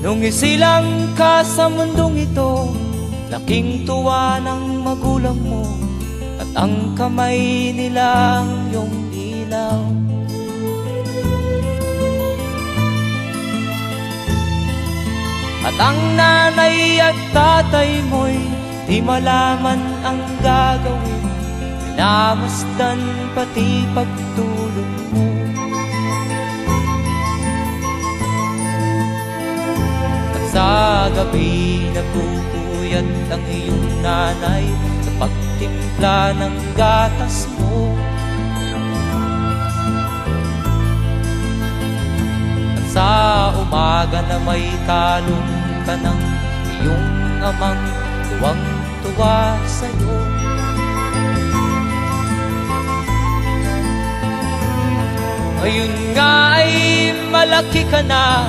Nung isilang ka sa mundong ito Laking tuwa ng magulang mo At ang kamay nila yung ilaw. At ang nanay at tatay mo'y Di malaman ang gagawin. Minamasdan pati pagtulog gabi napupuyat ang iyong nanay Sa pagtimpla ng gatas mo. At sa umaga na may kalong ka ng iyong amang tuwang-tuwa sa'yo. Ngayon nga ay malaki ka na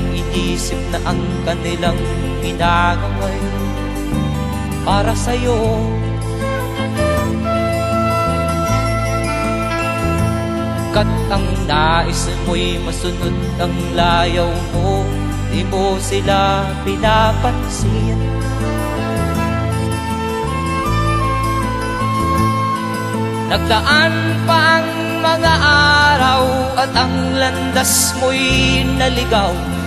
inisip na ang kanilang ginagaway Para sa'yo. Kat ang nais mo'y masunod ang layaw mo Di mo sila pinapansin. Nagdaan pa ang mga araw At ang landas mo'y naligaw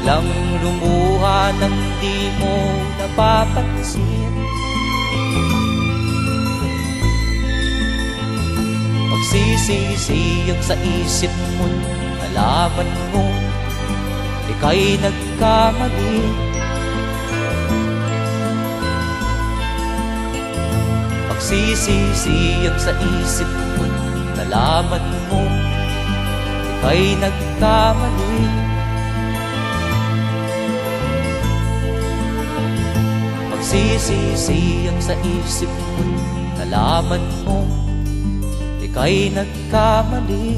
Biglang lumuha nang di mo napapansin. Magsisisiyag sa isip mo Nalaman mo Ika'y nagkamali. Magsisisiyag sa isip mo Nalaman mo Ika'y nagkamali Magsisisiyag sa isip mo Nalaman mo. Ika'y nagkamali